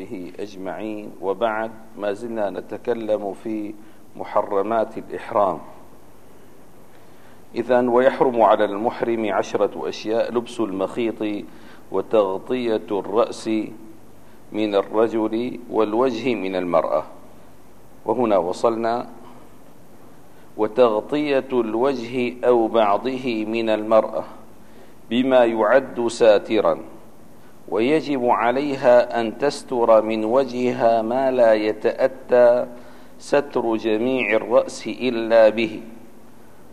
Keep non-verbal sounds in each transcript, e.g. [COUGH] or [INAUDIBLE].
وصحبه أجمعين وبعد ما زلنا نتكلم في محرمات الإحرام. إذا ويحرم على المحرم عشرة أشياء لبس المخيط وتغطية الرأس من الرجل والوجه من المرأة. وهنا وصلنا. وتغطية الوجه أو بعضه من المرأة بما يعد ساترا. ويجب عليها أن تستر من وجهها ما لا يتأتى ستر جميع الرأس إلا به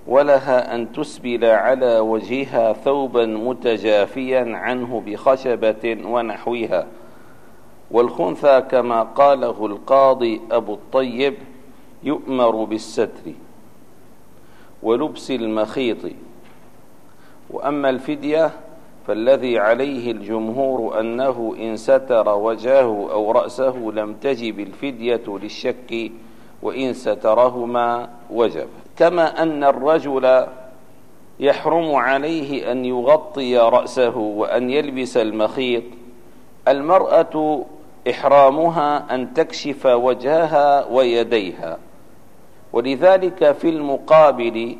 ولها أن تسبل على وجهها ثوبا متجافيا عنه بخشبة ونحوها. والخنثى كما قاله القاضي أبو الطيب يؤمر بالستر ولبس المخيط. وأما الفدية فالذي عليه الجمهور أنه إن ستر وجهه أو رأسه لم تجب الفدية للشك وإن سترهما وجب. كما أن الرجل يحرم عليه أن يغطي رأسه وأن يلبس المخيط المرأة إحرامها أن تكشف وجهها ويديها. ولذلك في المقابل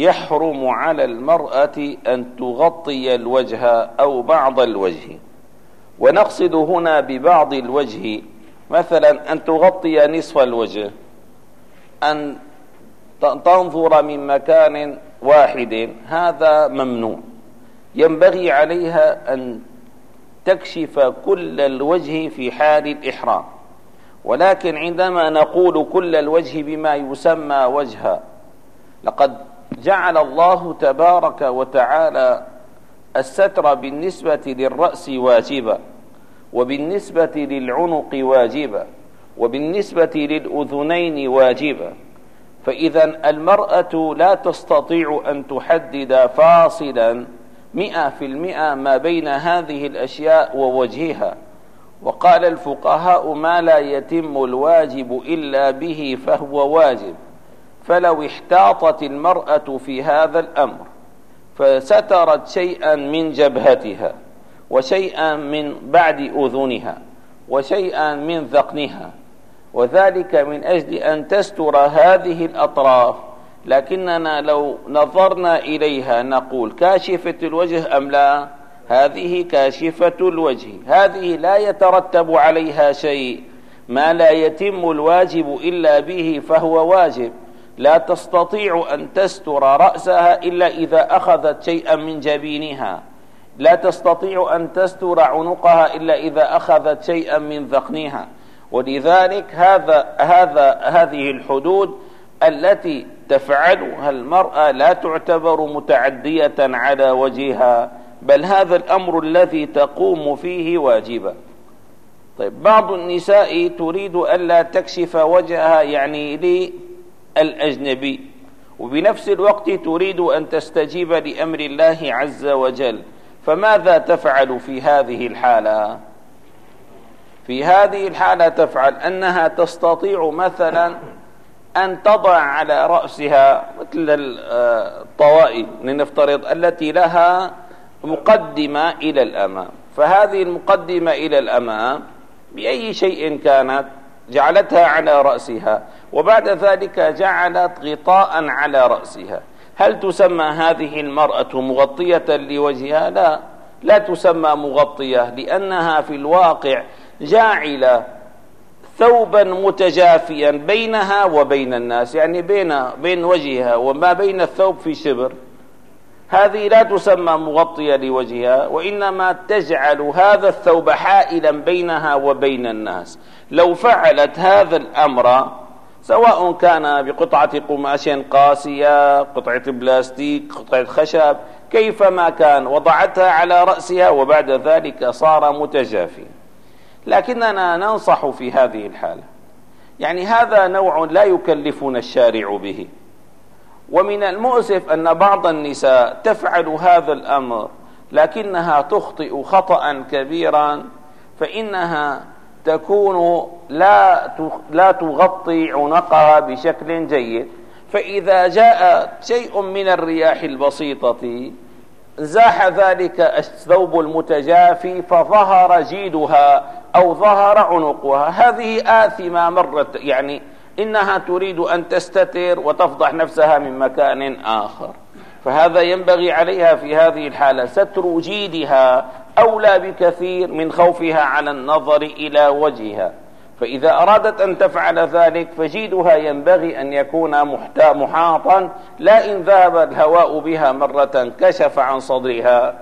يحرم على المرأة أن تغطي الوجه أو بعض الوجه. ونقصد هنا ببعض الوجه مثلا أن تغطي نصف الوجه أن تنظر من مكان واحد هذا ممنوع. ينبغي عليها أن تكشف كل الوجه في حال الإحرام. ولكن عندما نقول كل الوجه بما يسمى وجها لقد جعل الله تبارك وتعالى الستر بالنسبة للرأس واجبا وبالنسبة للعنق واجبا وبالنسبة للأذنين واجبا. فإذا المرأة لا تستطيع أن تحدد فاصلا مئة في المئة ما بين هذه الأشياء ووجهها. وقال الفقهاء ما لا يتم الواجب إلا به فهو واجب. فلو احتاطت المرأة في هذا الأمر فسترت شيئا من جبهتها وشيئا من بعد أذنها وشيئا من ذقنها. وذلك من أجل أن تستر هذه الأطراف. لكننا لو نظرنا إليها نقول كاشفة الوجه أم لا؟ هذه كاشفة الوجه. هذه لا يترتب عليها شيء. ما لا يتم الواجب إلا به فهو واجب. لا تستطيع أن تستر رأسها إلا إذا أخذت شيئا من جبينها. لا تستطيع أن تستر عنقها إلا إذا أخذت شيئا من ذقنها. ولذلك هذا هذا هذه الحدود التي تفعلها المرأة لا تعتبر متعدية على وجهها بل هذا الأمر الذي تقوم فيه واجبا طيب بعض النساء تريد ألا تكشف وجهها يعني للأجنبي وبنفس الوقت تريد أن تستجيب لأمر الله عز وجل. فماذا تفعل في هذه الحالة؟ في هذه الحالة تفعل أنها تستطيع مثلا أن تضع على رأسها مثل الطوائف لنفترض التي لها مقدمة إلى الأمام. فهذه المقدمة إلى الأمام بأي شيء كانت؟ جعلتها على رأسها وبعد ذلك جعلت غطاء على رأسها. هل تسمى هذه المرأة مغطية لوجهها؟ لا لا تسمى مغطية لأنها في الواقع جاعلة ثوبا متجافيا بينها وبين الناس يعني بين بين وجهها وما بين الثوب في شبر. هذه لا تسمى مغطية لوجهها وإنما تجعل هذا الثوب حائلا بينها وبين الناس. لو فعلت هذا الأمر سواء كان بقطعة قماش قاسية قطعة بلاستيك قطعة خشب كيفما كان وضعتها على رأسها وبعد ذلك صار متجافيا لكننا ننصح في هذه الحالة. يعني هذا نوع لا يكلفنا الشارع به. ومن المؤسف أن بعض النساء تفعل هذا الأمر لكنها تخطئ خطأ كبيرا فإنها تكون لا لا تغطي عنقها بشكل جيد. فإذا جاء شيء من الرياح البسيطة زاح ذلك الثوب المتجافي فظهر جيدها أو ظهر عنقها. هذه آثمة مرة يعني إنها تريد أن تستتر وتفضح نفسها من مكان آخر. فهذا ينبغي عليها في هذه الحالة. ستر جيدها أولى بكثير من خوفها على النظر إلى وجهها. فإذا أرادت أن تفعل ذلك فجيدها ينبغي أن يكون محاطا لا إن ذهب الهواء بها مرة كشف عن صدرها.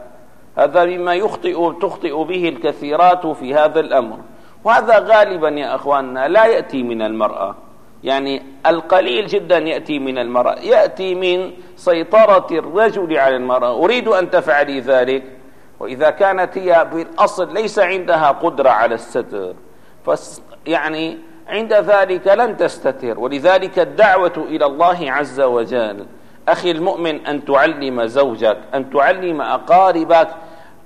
هذا مما يخطئ تخطئ به الكثيرات في هذا الأمر. وهذا غالبا يا أخواننا لا يأتي من المرأة. يعني القليل جدا يأتي من المرأة. يأتي من سيطرة الرجل على المرأة. أريد أن تفعلي ذلك. وإذا كانت هي بالأصل ليس عندها قدرة على الستر يعني عند ذلك لن تستتر. ولذلك الدعوة إلى الله عز وجل. أخي المؤمن أن تعلم زوجك أن تعلم أقاربك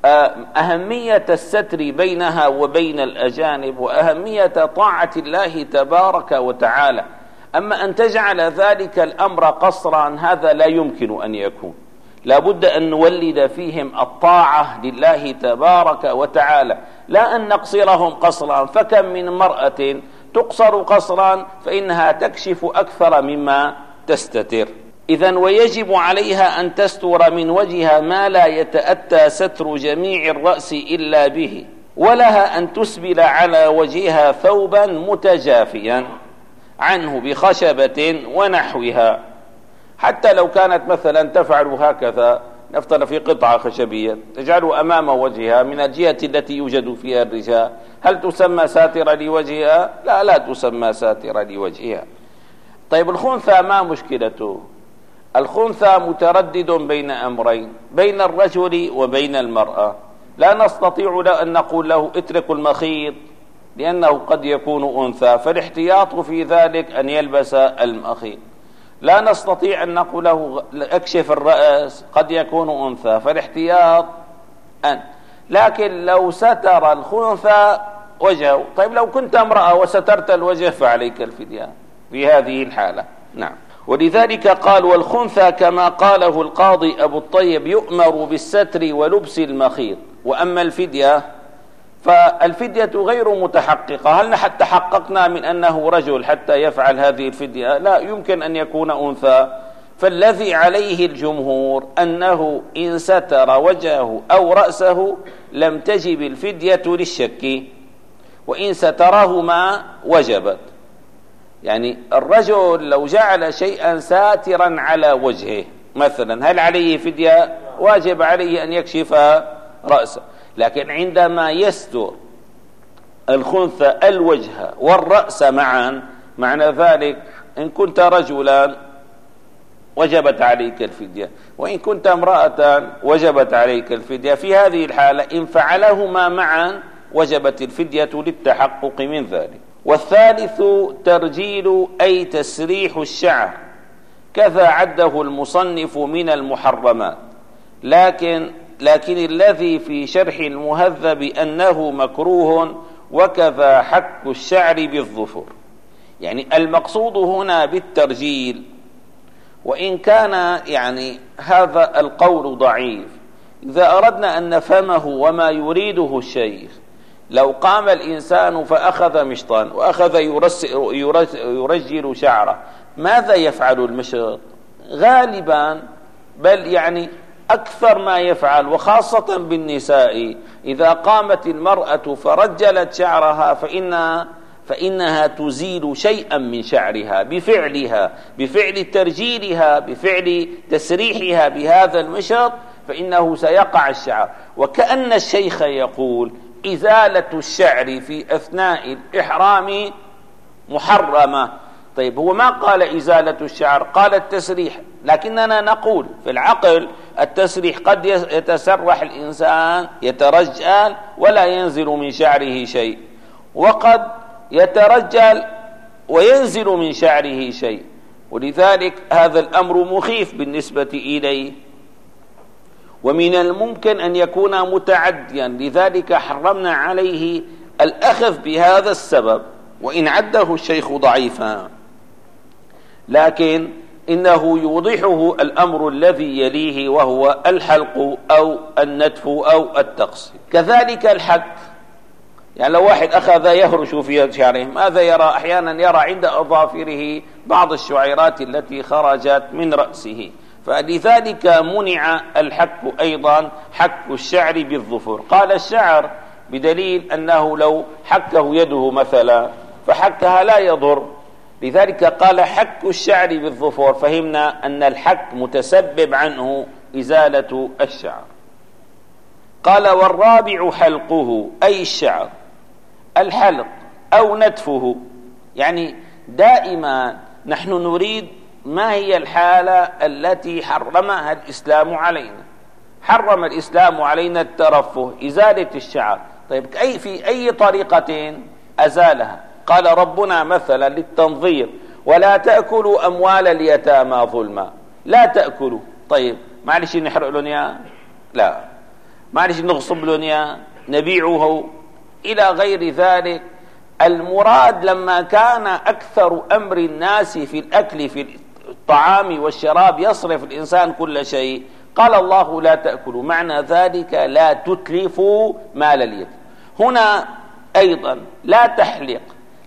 أهمية الستر بينها وبين الأجانب وأهمية طاعة الله تبارك وتعالى. أما أن تجعل ذلك الأمر قصرا هذا لا يمكن أن يكون. لابد أن نولد فيهم الطاعة لله تبارك وتعالى. لا أن نقصرهم قصرا. فكم من مرأة تقصر قصرا فإنها تكشف أكثر مما تستتر. إذا ويجب عليها أن تستر من وجهها ما لا يتأتى ستر جميع الرأس إلا به ولها أن تسبل على وجهها ثوبا متجافيا عنه بخشبة ونحوها. حتى لو كانت مثلا تفعل هكذا نفترض في قطعة خشبية تجعله أمام وجهها من الجهة التي يوجد فيها الرجال. هل تسمى ساترة لوجهها؟ لا لا تسمى ساترة لوجهها. طيب الخنثى ما مشكلته؟ الخنثى متردد بين أمرين بين الرجل وبين المرأة. لا نستطيع أن نقول له اترك المخيط لأنه قد يكون أنثى فالاحتياط في ذلك أن يلبس المخيط. لا نستطيع أن نقول له اكشف الرأس قد يكون أنثى فالاحتياط أن. لكن لو ستر الخنثى وجهه طيب لو كنت امرأة وسترت الوجه فعليك الفدية في هذه الحالة. نعم. ولذلك قال والخنثى كما قاله القاضي أبو الطيب يؤمر بالستر ولبس المخيط. وأما الفدية فالفدية غير متحققة. هل تحققنا من أنه رجل حتى يفعل هذه الفدية؟ لا يمكن أن يكون أنثى. فالذي عليه الجمهور أنه إن ستر وجهه أو رأسه لم تجب الفدية للشك وإن سترهما وجبت. يعني الرجل لو جعل شيئا ساترا على وجهه مثلا هل عليه فدية؟ واجب عليه أن يكشف رأسه. لكن عندما يستر الخنثى الوجه والرأس معا معنى ذلك إن كنت رجلا وجبت عليك الفدية وإن كنت امرأة وجبت عليك الفدية. في هذه الحالة إن فعلهما معا وجبت الفدية للتحقق من ذلك. والثالث ترجيل أي تسريح الشعر. كذا عده المصنف من المحرمات. لكن لكن الذي في شرح المهذب أنه مكروه وكذا حك الشعر بالظفر. يعني المقصود هنا بالترجيل. وإن كان يعني هذا القول ضعيف. إذا أردنا أن نفهمه وما يريده الشيخ لو قام الإنسان فأخذ مشطا وأخذ يرجل شعره ماذا يفعل المشط؟ غالبا بل يعني أكثر ما يفعل وخاصة بالنساء إذا قامت المرأة فرجلت شعرها فإنها فإنها تزيل شيئا من شعرها بفعلها بفعل ترجيلها بفعل تسريحها بهذا المشط فإنه سيقع الشعر. وكأن الشيخ يقول إزالة الشعر في أثناء الإحرام محرمة. طيب هو ما قال إزالة الشعر؟ قال التسريح. لكننا نقول في العقل التسريح قد يتسرح الإنسان يترجل ولا ينزل من شعره شيء. وقد يترجل وينزل من شعره شيء. ولذلك هذا الأمر مخيف بالنسبة إليه. ومن الممكن أن يكون متعديا. لذلك حرمنا عليه الأخذ بهذا السبب وإن عده الشيخ ضعيفا. لكن إنه يوضحه الأمر الذي يليه وهو الحلق أو النتف أو التقصير. كذلك الحك يعني لو واحد أخذ يهرش في شعره ماذا يرى؟ أحيانا يرى عند أظافره بعض الشعيرات التي خرجت من رأسه. فلذلك منع الحك أيضا حك الشعر بالظفر قال الشعر بدليل أنه لو حكه يده مثلا فحكها لا يضر. لذلك قال حك الشعر بالظفر فهمنا أن الحك متسبب عنه إزالة الشعر. قال والرابع حلقه أي الشعر الحلق أو نتفه. يعني دائما نحن نريد ما هي الحالة التي حرمها الإسلام علينا؟ حرم الإسلام علينا الترفه إزالة الشعر. طيب أي في أي طريقة أزالها؟ قال ربنا مثلا للتنظير ولا تأكلوا أموال اليتامى ظلما. لا تأكلوا. طيب معلش نحرق لهم لا. معلش نغصب لهم نبيعه. إلى غير ذلك المراد لما كان أكثر أمر الناس في الأكل في الطعام والشراب يصرف الإنسان كل شيء. قال الله لا تأكلوا. معنى ذلك لا تتلفوا مال اليتيم. هنا أيضا لا تحلق.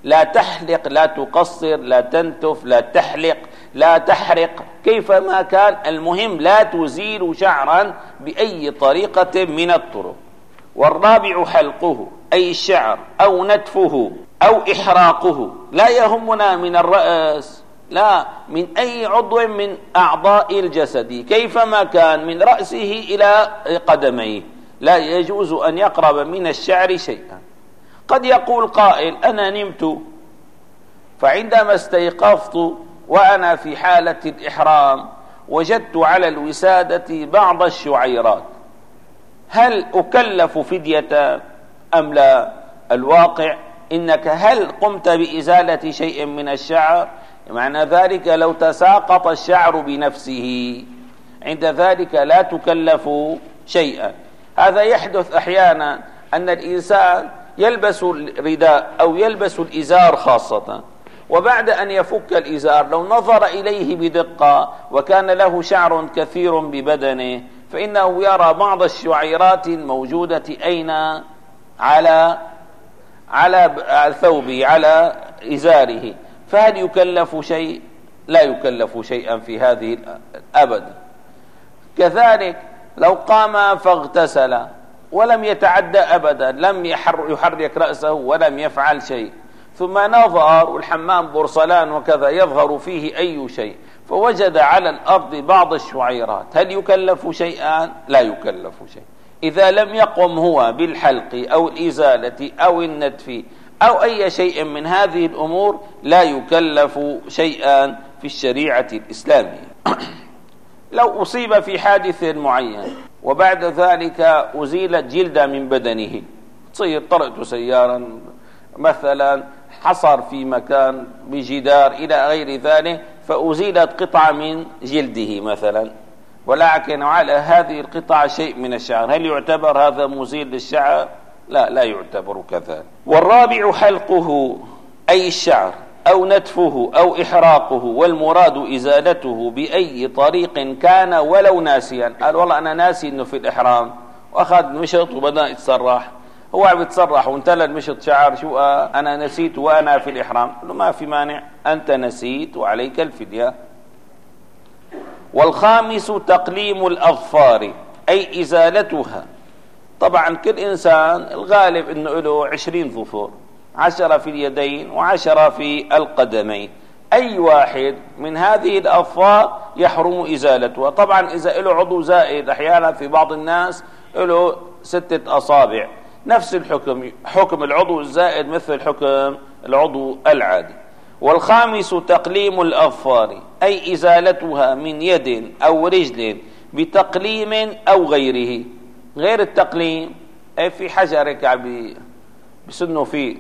لا تحلق لا تقصر لا تنتف لا تحلق لا تحرق. كيفما كان المهم لا تزيل شعرا بأي طريقة من الطرق. والرابع حلقه أي الشعر أو نتفه أو إحراقه. لا يهمنا من الرأس. لا من أي عضو من أعضاء الجسد. كيفما كان من رأسه إلى قدميه. لا يجوز أن يقرب من الشعر شيئا. قد يقول قائل أنا نمت فعندما استيقظت وأنا في حالة الإحرام وجدت على الوسادة بعض الشعيرات. هل أكلف فدية؟ أم لا؟ الواقع إنك هل قمت بإزالة شيء من الشعر؟ معنى ذلك لو تساقط الشعر بنفسه عند ذلك لا تكلف شيئا. هذا يحدث أحيانا أن الإنسان يلبس الرداء أو يلبس الإزار خاصة وبعد أن يفك الإزار لو نظر إليه بدقة وكان له شعر كثير ببدنه فإنه يرى بعض الشعيرات الموجودة أين؟ على على ثوبه على إزاره. فهل يكلف شيء؟ لا يكلف شيئا في هذه أبدا. كذلك لو قام فاغتسل ولم يتعدى أبدا لم يحرك رأسه ولم يفعل شيء ثم نظر والحمام بورصلان وكذا يظهر فيه أي شيء فوجد على الأرض بعض الشعيرات. هل يكلف شيئا؟ لا يكلف شيء إذا لم يقم هو بالحلق أو الإزالة أو النتف أو أي شيء من هذه الأمور لا يكلف شيئا في الشريعة الإسلامية. [CLEARS THROAT] لو أصيب في حادث معين وبعد ذلك أزيلت جلدة من بدنه تصير طرقت سيارا مثلا حصر في مكان بجدار إلى غير ذلك فأزيلت قطعة من جلده مثلا. ولكن على هذه القطعة شيء من الشعر. هل يعتبر هذا مزيل للشعر؟ لا لا يعتبر كذلك والرابع حلقه أي الشعر أو نتفه أو إحراقه والمراد إزالته بأي طريق كان ولو ناسيا. قال والله أنا ناسي أنه في الإحرام. وأخذ مشط وبدأ يتسرح هو عم يتسرح وانتلى المشط شعر. شو؟ أنا نسيت وأنا في الإحرام. قال له ما في مانع. أنت نسيت وعليك الفدية. والخامس تقليم الأظفار أي إزالتها. طبعا كل إنسان الغالب أنه له عشرين ظفر عشرة في اليدين وعشرة في القدمين. أي واحد من هذه الأظفار يحرم إزالتها. طبعا إذا له عضو زائد أحيانا في بعض الناس له ستة أصابع. نفس الحكم حكم العضو الزائد مثل حكم العضو العادي. والخامس تقليم الأظفار أي إزالتها من يد أو رجل بتقليم أو غيره. غير التقليم. أي في حجر هيك بسنوا فيه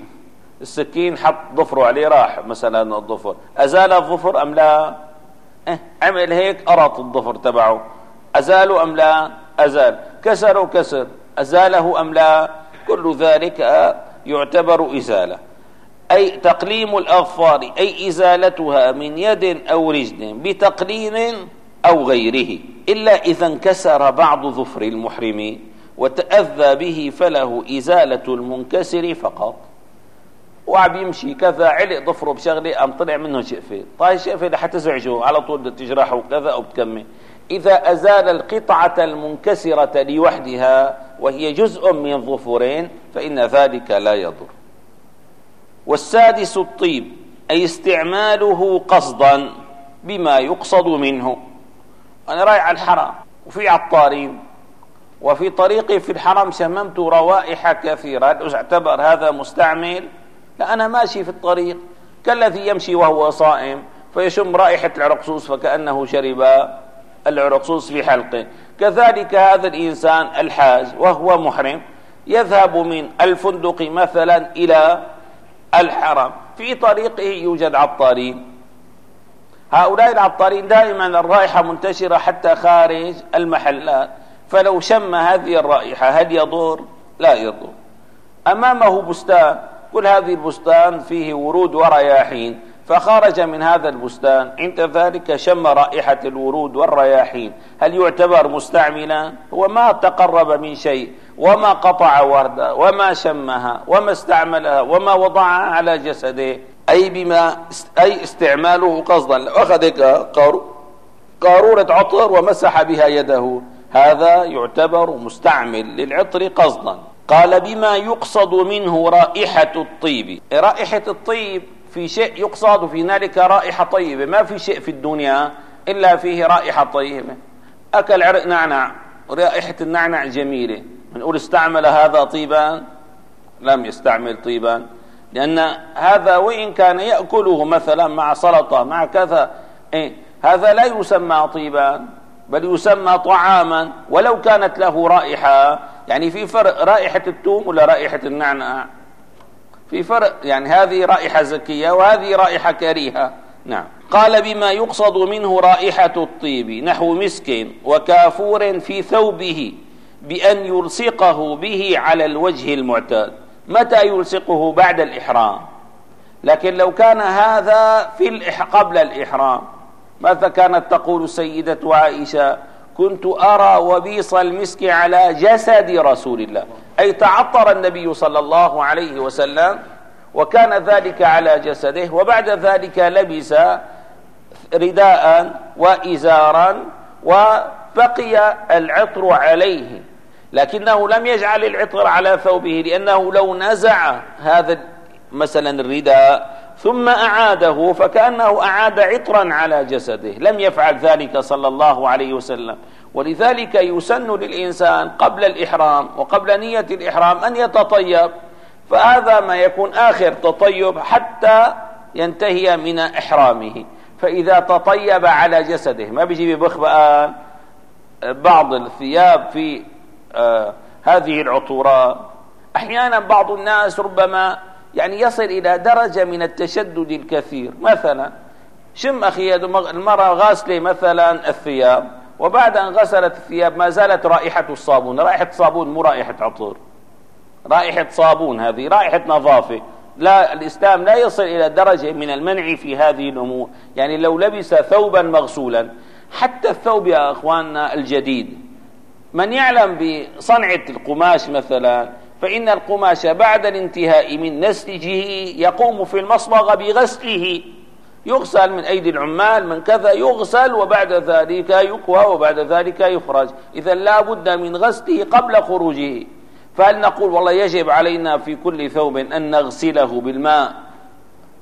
السكين حط ظفره عليه راح مثلا الظفر. أزال الظفر أم لا؟ آه عمل هيك أرط الظفر تبعه. أزاله أم لا؟ أزال. كسره كسر أزاله أم لا؟ كل ذلك يعتبر إزالة. أي تقليم الأظفار أي إزالتها من يد أو رجل بتقليم أو غيره. إلا إذا انكسر بعض ظفر المحرم وتأذى به فله إزالة المنكسر فقط. وعم يمشي كذا علق ضفره بشغلة قام طلع منه شقفه طيب الشقفه رح تزعجه على طول تجرحه وكذا أو بتكمل إذا أزال القطعة المنكسرة لوحدها وهي جزء من ظفرين فإن ذلك لا يضر. والسادس الطيب أي استعماله قصدا بما يقصد منه. أنا رايح على الحرم وفي عطارين وفي طريقي في الحرم شممت روائح كثيرة. هل اعتبر هذا مستعمل لا أنا ماشي في الطريق. كالذي يمشي وهو صائم فيشم رائحة العرقسوس فكأنه شرب العرقسوس في حلقه. كذلك هذا الإنسان الحاج وهو محرم يذهب من الفندق مثلا إلى الحرم. في طريقه يوجد عطارين هؤلاء العطارين دائما الرائحة منتشرة حتى خارج المحلات. فلو شم هذه الرائحة هل يضر؟ لا يضر. أمامه بستان كل هذه البستان فيه ورود ورياحين. فخرج من هذا البستان عند ذلك شم رائحة الورود والرياحين. هل يعتبر مستعملا؟ هو ما تقرب من شيء. وما قطع وردة وما شمها وما استعملها وما وضعها على جسده. أي بما أي استعماله قصدا. أخذ قارورة عطر ومسح بها يده. هذا يعتبر مستعمل للعطر قصدا. قال بما يقصد منه رائحة الطيب. رائحة الطيب في شيء يقصد في ذلك رائحة طيبة. ما في شيء في الدنيا إلا فيه رائحة طيبة. أكل عرق نعنع رائحة النعنع جميلة. نقول استعمل هذا طيبا؟ لم يستعمل طيبا. لأن هذا وإن كان يأكله مثلا مع سلطة مع كذا إيه هذا لا يسمى طيبا بل يسمى طعاما ولو كانت له رائحة. يعني في فرق رائحة التوم ولا رائحة النعناع؟ في فرق يعني هذه رائحة زكية وهذه رائحة كريهة. نعم. قال بما يقصد منه رائحة الطيب نحو مسك وكافور في ثوبه بأن يلصقه به على الوجه المعتاد. متى يلصقه بعد الإحرام؟ لكن لو كان هذا في قبل الإحرام ماذا كانت تقول سيدة عائشة؟ كنت أرى وبيص المسك على جسد رسول الله أي تعطر النبي صلى الله عليه وسلم وكان ذلك على جسده وبعد ذلك لبس رداء وإزارا وبقي العطر عليه. لكنه لم يجعل العطر على ثوبه لأنه لو نزع هذا مثلا الرداء ثم أعاده فكأنه أعاد عطرا على جسده. لم يفعل ذلك صلى الله عليه وسلم. ولذلك يسن للإنسان قبل الإحرام وقبل نية الإحرام أن يتطيب. فهذا ما يكون آخر تطيب حتى ينتهي من إحرامه. فإذا تطيب على جسده ما بيجي ببخبآن بعض الثياب في هذه العطورات. أحيانا بعض الناس ربما يعني يصل إلى درجة من التشدد الكثير. مثلا شم أخي المرأة غاسلة مثلا الثياب وبعد أن غسلت الثياب ما زالت رائحة الصابون. رائحة صابون مو رائحة عطور. رائحة صابون هذه رائحة نظافة. لا الإسلام لا يصل إلى درجة من المنع في هذه الأمور. يعني لو لبس ثوبا مغسولا. حتى الثوب يا أخواننا الجديد. من يعلم بصنعة القماش مثلا فإن القماش بعد الانتهاء من نسجه يقوم في المصبغة بغسله. يغسل من أيدي العمال من كذا يغسل وبعد ذلك يكوى وبعد ذلك يخرج. إذا لا بد من غسله قبل خروجه. فهل نقول والله يجب علينا في كل ثوب أن نغسله بالماء؟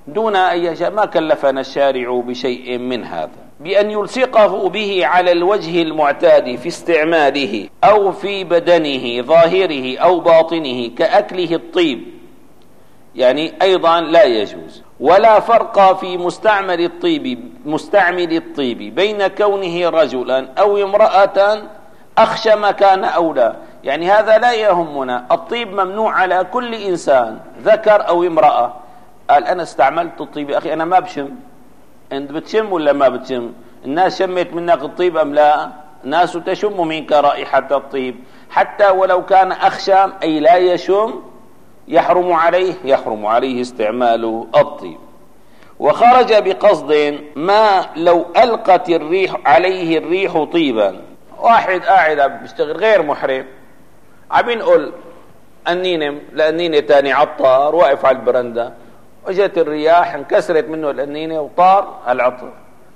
دون أن ما كلفنا الشارع بشيء من هذا. بأن يلصقه به على الوجه المعتاد في استعماله أو في بدنه ظاهره أو باطنه كأكله الطيب. يعني أيضا لا يجوز. ولا فرق في مستعمل الطيب مستعمل الطيب بين كونه رجلا أو امرأة أخشم كان أو لا. يعني هذا لا يهمنا. الطيب ممنوع على كل إنسان ذكر أو امرأة. قال أنا استعملت الطيب أخي أنا ما بشم. أنت بتشم ولا ما بتشم؟ الناس شمت منك الطيب أم لا؟ الناس تشم منك رائحة الطيب. حتى ولو كان أخشم أي لا يشم يحرم عليه يحرم عليه استعمال الطيب. وخرج بقصد ما لو ألقت الريح عليه الريح طيبا. واحد قاعد بيشتغل غير محرم. عم ينقل النينة لأنينة تاني عطار واقف على البرندة. اجت الرياح انكسرت منه الأنينة وطار العطر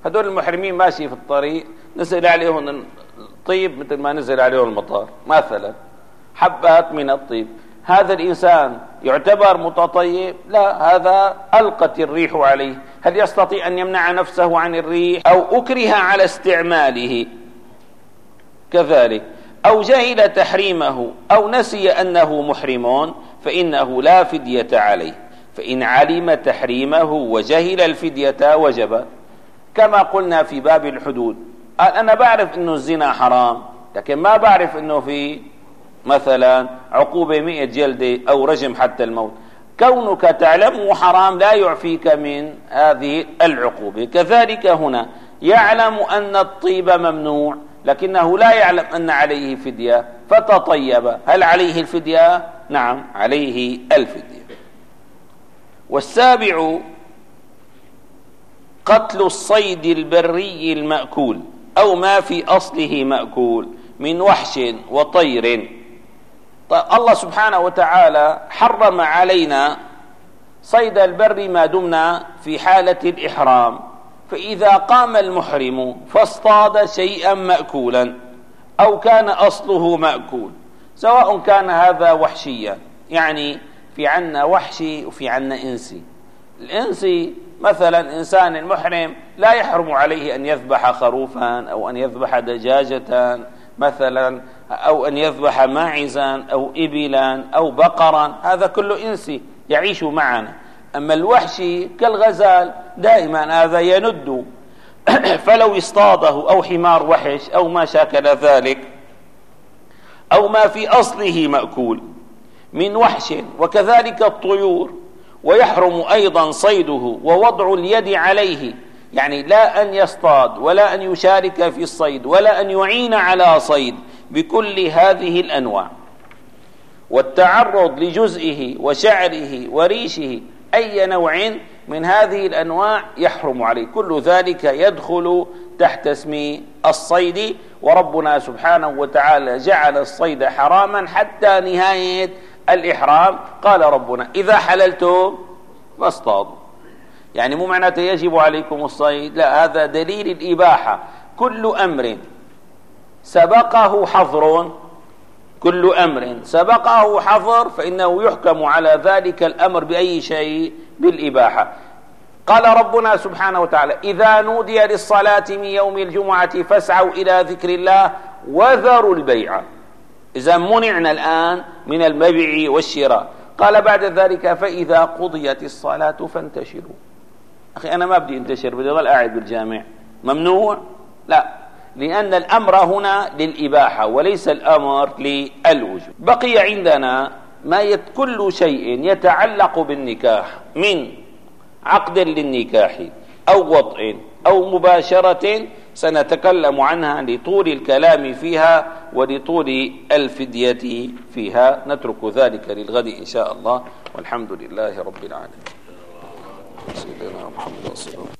هدول المحرمين ماشي في الطريق نزل عليهم الطيب مثل ما نزل عليهم المطار مثلا حبات من الطيب. هذا الإنسان يعتبر متطيب؟ لا هذا ألقت الريح عليه. هل يستطيع أن يمنع نفسه عن الريح أو أكره على استعماله؟ كذلك. أو جهل تحريمه أو نسي أنه محرم فإنه لا فدية عليه. فإن علم تحريمه وجهل الفدية وجب. كما قلنا في باب الحدود. أنا بعرف أنه الزنا حرام لكن ما بعرف أنه في مثلا عقوبة مئة جلدة أو رجم حتى الموت. كونك تعلمه حرام لا يعفيك من هذه العقوبة. كذلك هنا يعلم أن الطيب ممنوع لكنه لا يعلم أن عليه فدية. فتطيب. هل عليه الفدية؟ نعم عليه الفدية. والسابع قتل الصيد البري المأكول أو ما في أصله مأكول من وحش وطير. طيب الله سبحانه وتعالى حرم علينا صيد البر ما دمنا في حالة الإحرام فإذا قام المحرم فاصطاد شيئا مأكولا أو كان أصله مأكول سواء كان هذا وحشيا يعني في عنا وحشي وفي عنا إنسي. الإنسي مثلا إنسان المحرم لا يحرم عليه أن يذبح خروفا أو أن يذبح دجاجة مثلا أو أن يذبح ماعزا أو إبلا أو بقرا. هذا كله إنسي يعيش معنا. أما الوحشي كالغزال دائما هذا يند [CLEARS THROAT] فلو اصطاده أو حمار وحش أو ما شاكل ذلك أو ما في أصله مأكول. من وحش وكذلك الطيور ويحرم أيضا صيده ووضع اليد عليه يعني لا أن يصطاد ولا أن يشارك في الصيد ولا أن يعين على صيد بكل هذه الأنواع. والتعرض لجزئه وشعره وريشه أي نوع من هذه الأنواع يحرم عليه. كل ذلك يدخل تحت اسم الصيد وربنا سبحانه وتعالى جعل الصيد حراما حتى نهاية الإحرام. قال ربنا إذا حللتم فاصطادوا. يعني مو معناته يجب عليكم الصيد لا هذا دليل الإباحة. كل أمر سبقه حظر كل أمر سبقه حظر فإنه يحكم على ذلك الأمر بأي شيء بالإباحة. قال ربنا سبحانه وتعالى إذا نودي للصلاة من يوم الجمعة فاسعوا إلى ذكر الله وذروا البيع. إذا منعنا الآن من المبيع والشراء. قال بعد ذلك فإذا قضيت الصلاة فانتشروا. أخي أنا ما بدي انتشر بدي أظل قاعد بالجامع. ممنوع؟ لا. لأن الأمر هنا للإباحة وليس الأمر للوجوب. بقي عندنا ما كل شيء يتعلق بالنكاح من عقد للنكاح أو وطء أو مباشرة سنتكلم عنها لطول الكلام فيها ولطول الفدية فيها. نترك ذلك للغد إن شاء الله. والحمد لله رب العالمين. سيدنا محمد صلى الله. عليه وسلم